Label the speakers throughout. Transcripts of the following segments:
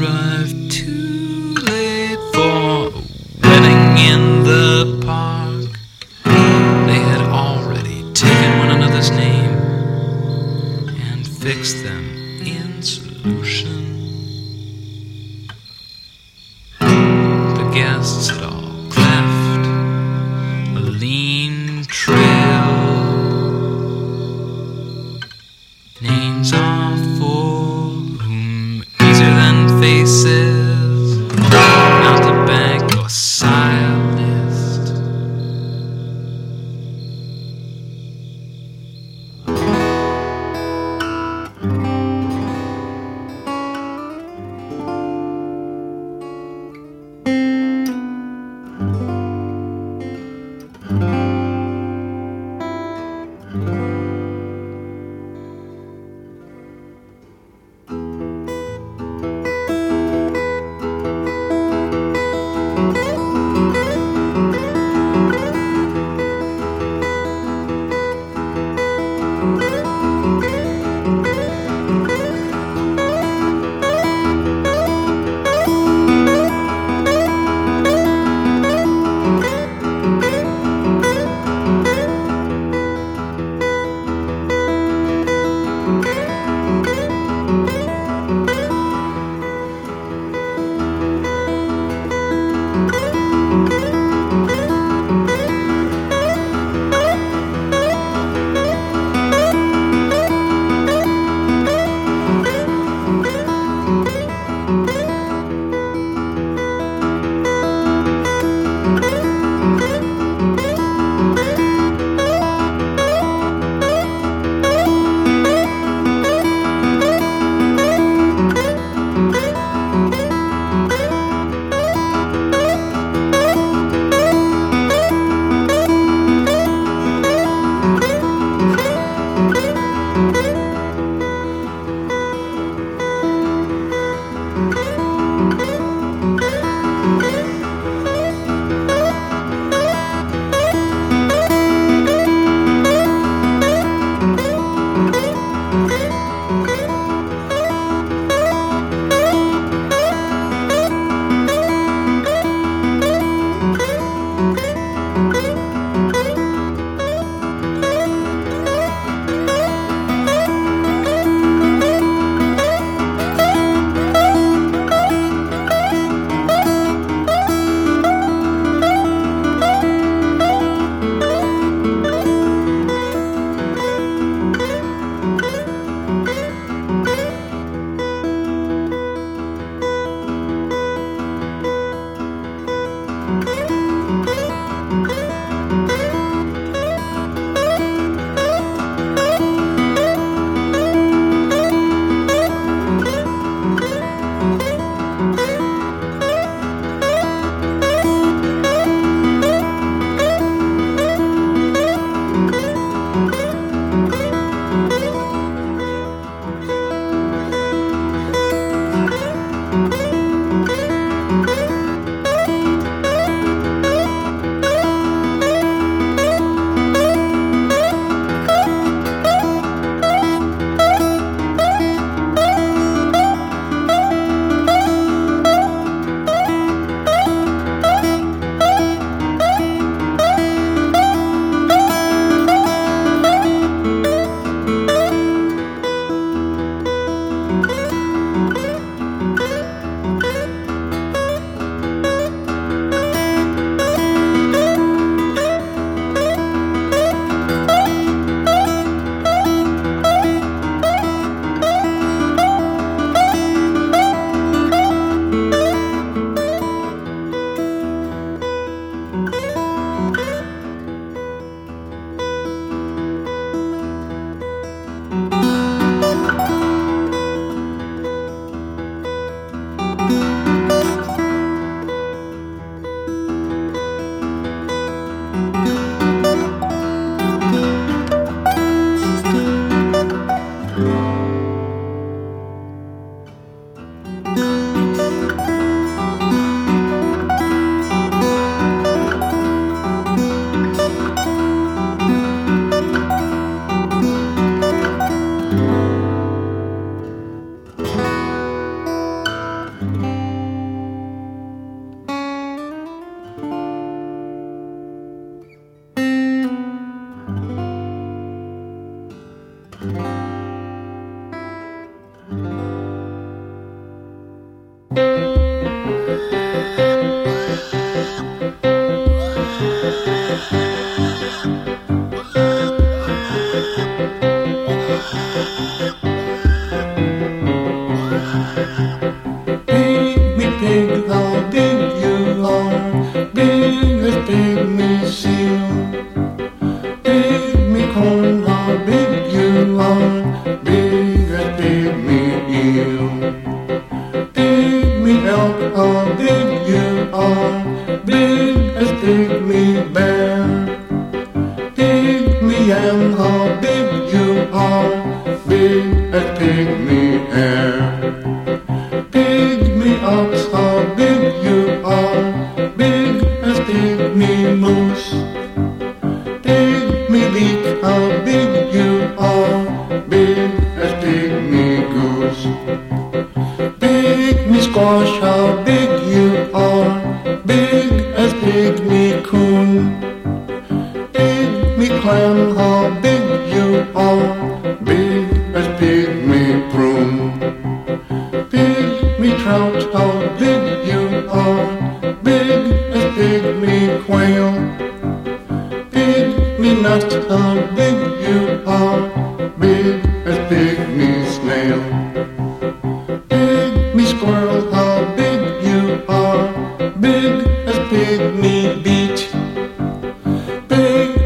Speaker 1: arrived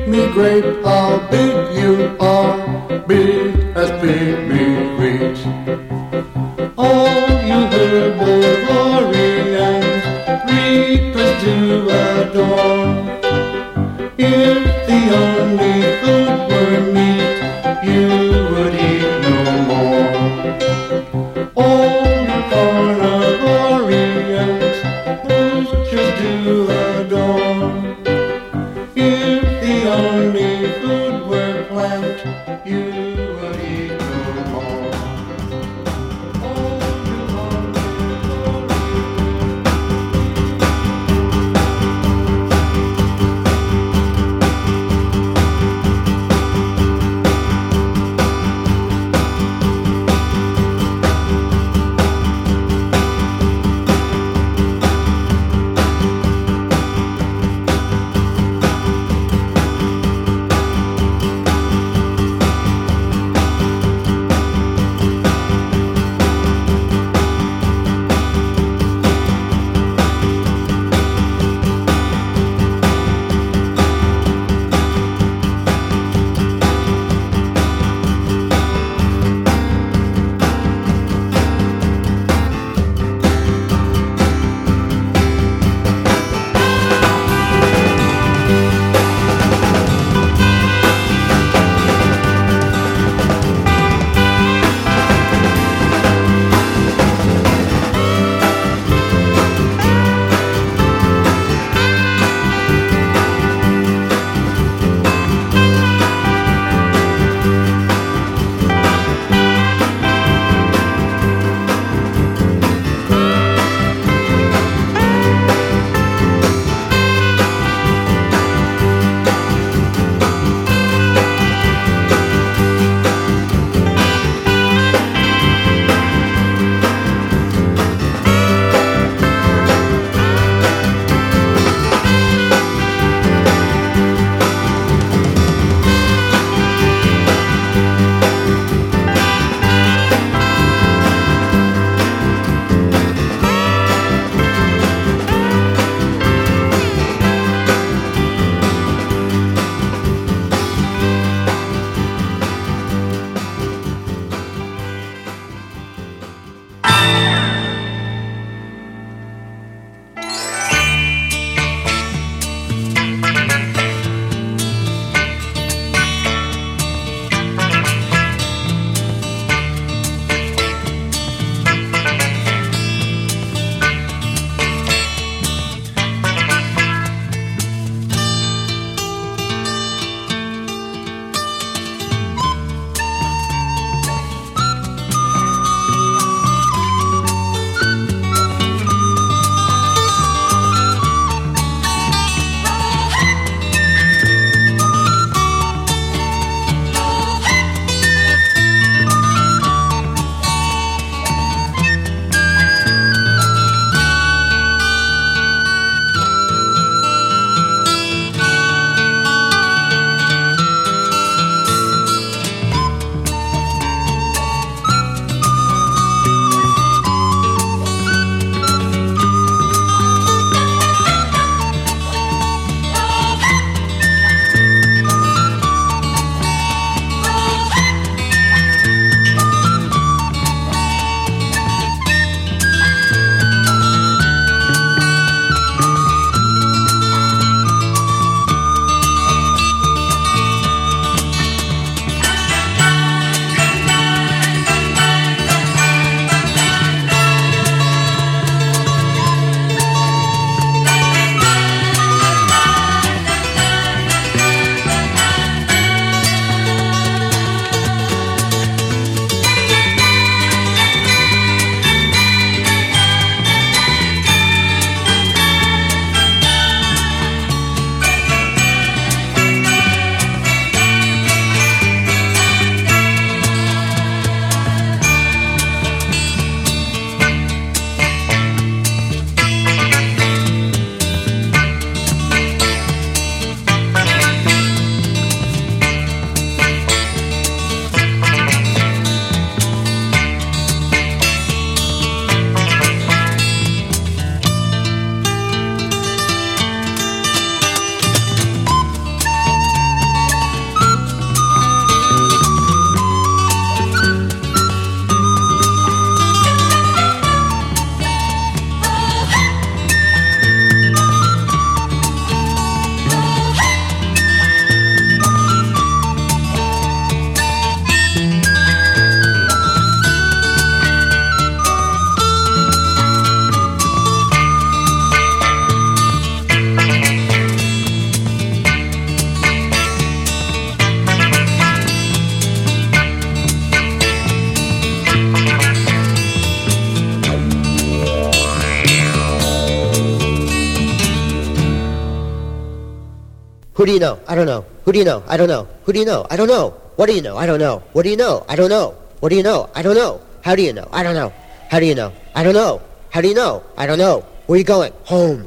Speaker 1: me great, how big you
Speaker 2: are, big as big me.
Speaker 3: Who do you know? I don't know. Who do you know? I don't know. Who do you know? I don't know. What do you know? I don't know. What do you know? I don't know. What do you know? I don't know. How do you know? I don't know. How do you know? I don't know. How do you know? I don't know. Where are you going? Home.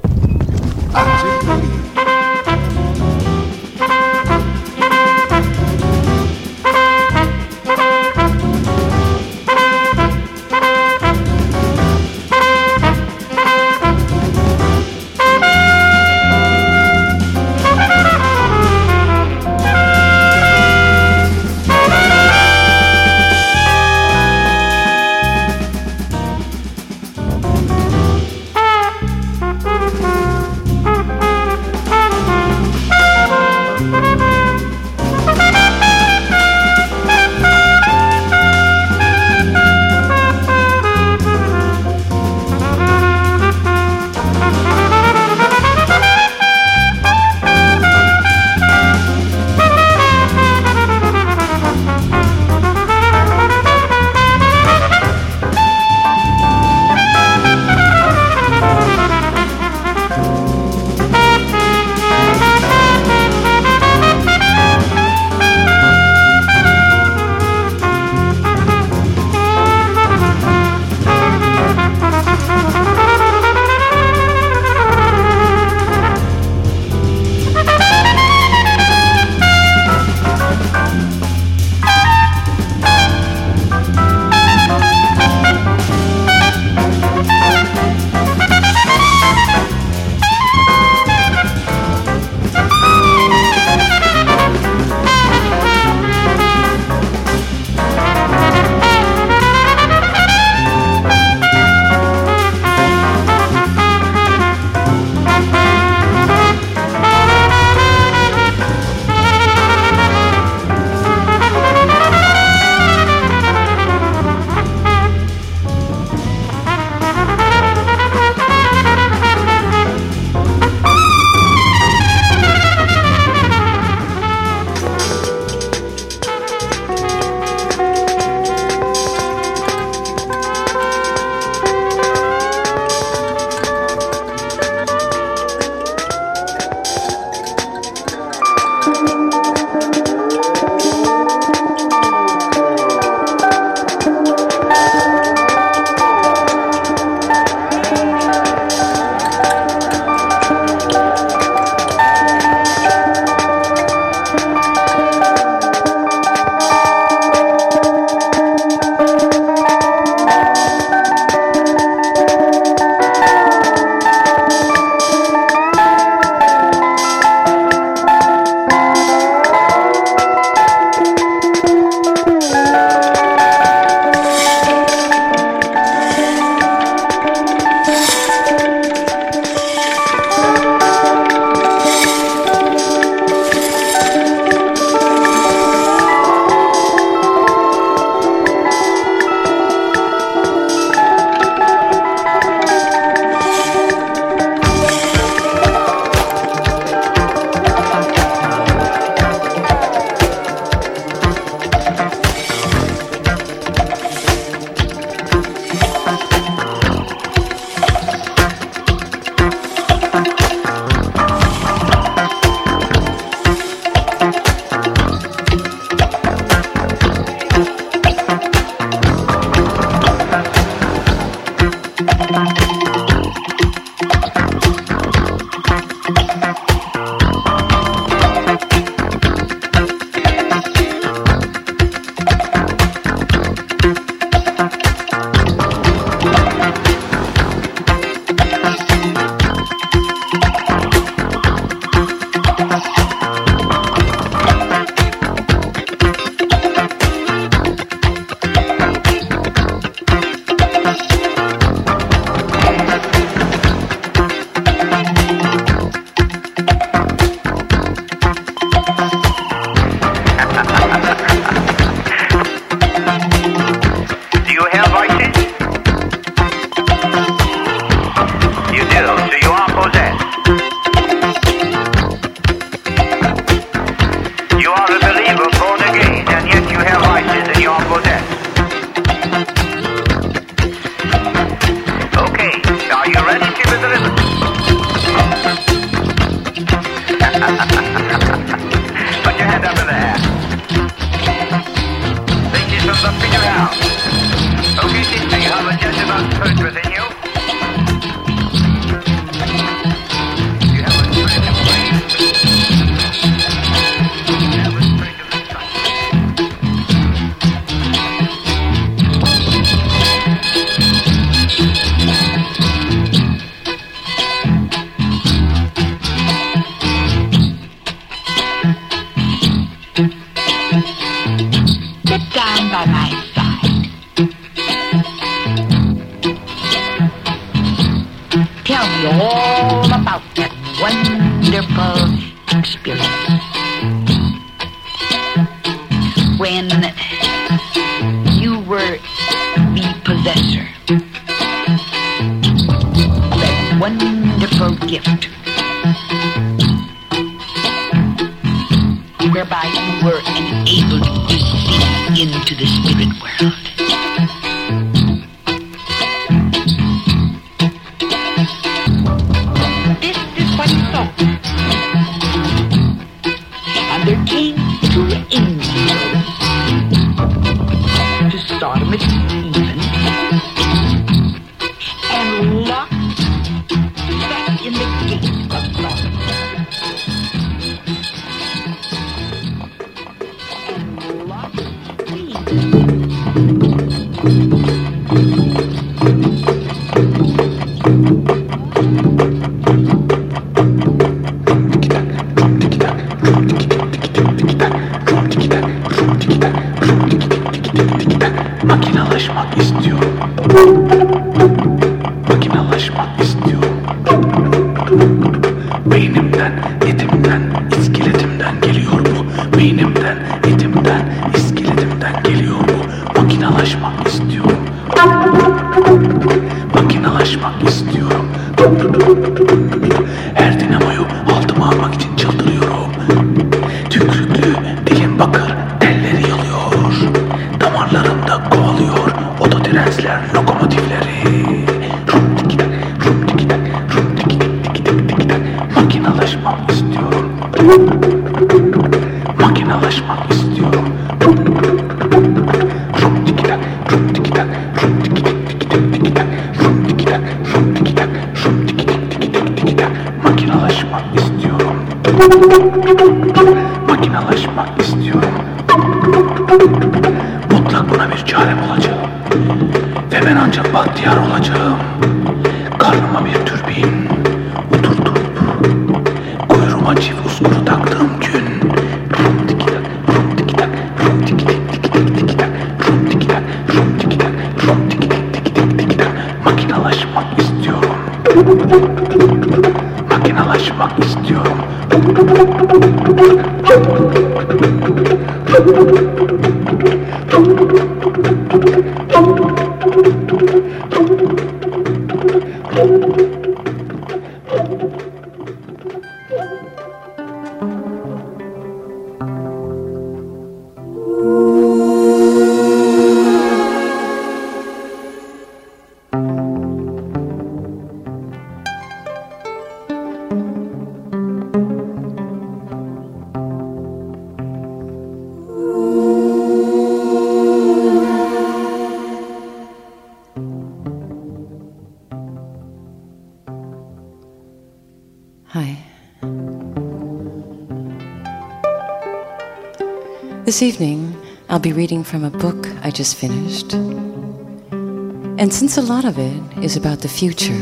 Speaker 4: This
Speaker 5: evening, I'll be reading from a book I just finished. And since a lot of it is about the future,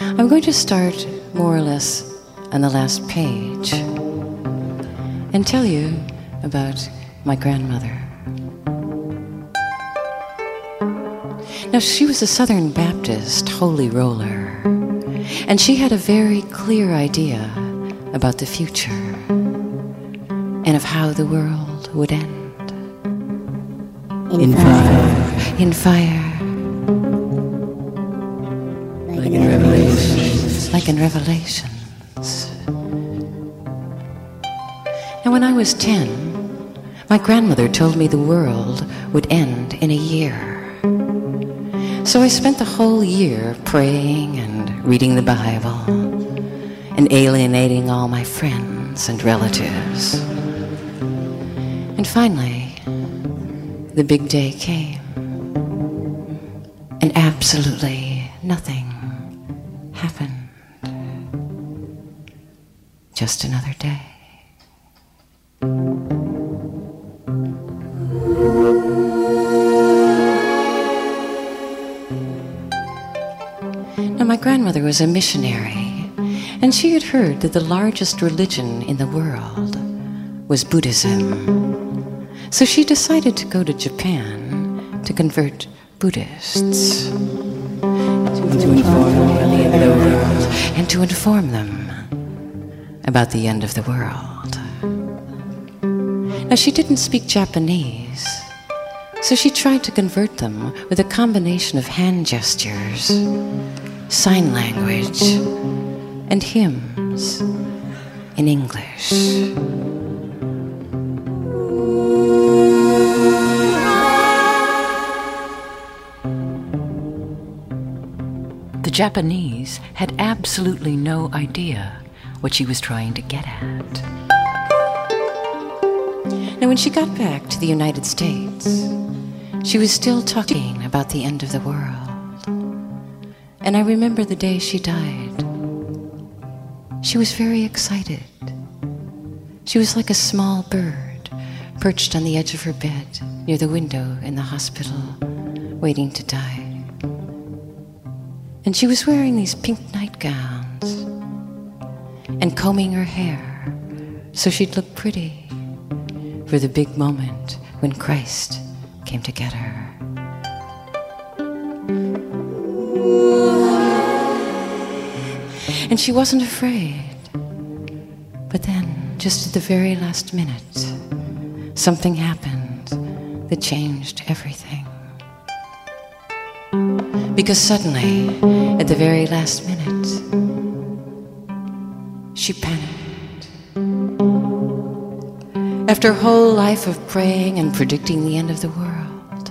Speaker 5: I'm going to start more or less on the last page and tell you about my grandmother. Now, she was a Southern Baptist holy roller, and she had a very clear idea about the future and of how the world would end. In, fire. In fire. Like in Revelations. Like in Revelations. Now, when I was 10, my grandmother told me the world would end in a year. So I spent the whole year praying and reading the Bible and alienating all my friends and relatives. And finally, the big day came. And absolutely nothing happened. Just another day. Now, my grandmother was a missionary, and she had heard that the largest religion in the world was Buddhism. So she decided to go to Japan to convert Buddhists and to inform them and to inform them about the end of the world. Now, she didn't speak Japanese, so she tried to convert them with a combination of hand gestures, sign language, and hymns in English.
Speaker 6: Japanese had absolutely no idea what she was trying to get at.
Speaker 5: Now, when she got back to the United States, she was still talking about the end of the world. And I remember the day she died. She was very excited. She was like a small bird perched on the edge of her bed near the window in the hospital, waiting to die. And she was wearing these pink nightgowns and combing her hair so she'd look pretty for the big moment when Christ came to get her. And she wasn't afraid. But then, just at the very last minute, something happened that changed everything. Because suddenly, at the very last minute, she panicked. After a whole life of praying and predicting the end of the world,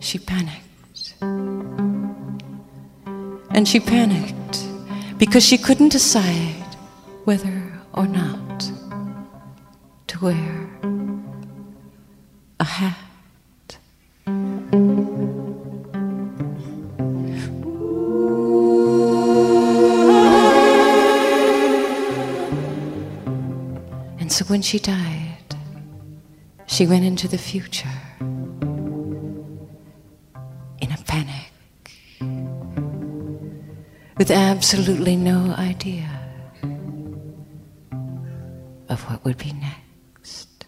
Speaker 5: she panicked. And she panicked because she couldn't decide whether or not to wear a hat. When she died, she went into the future in a panic with absolutely no idea of what would be next.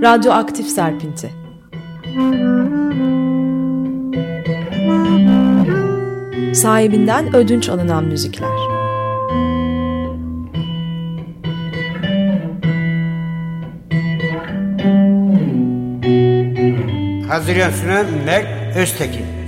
Speaker 7: Radyoaktif Serpinti Sahibinden ödünç alınan müzikler
Speaker 8: Hazırlayan sunan Mert Öztekin.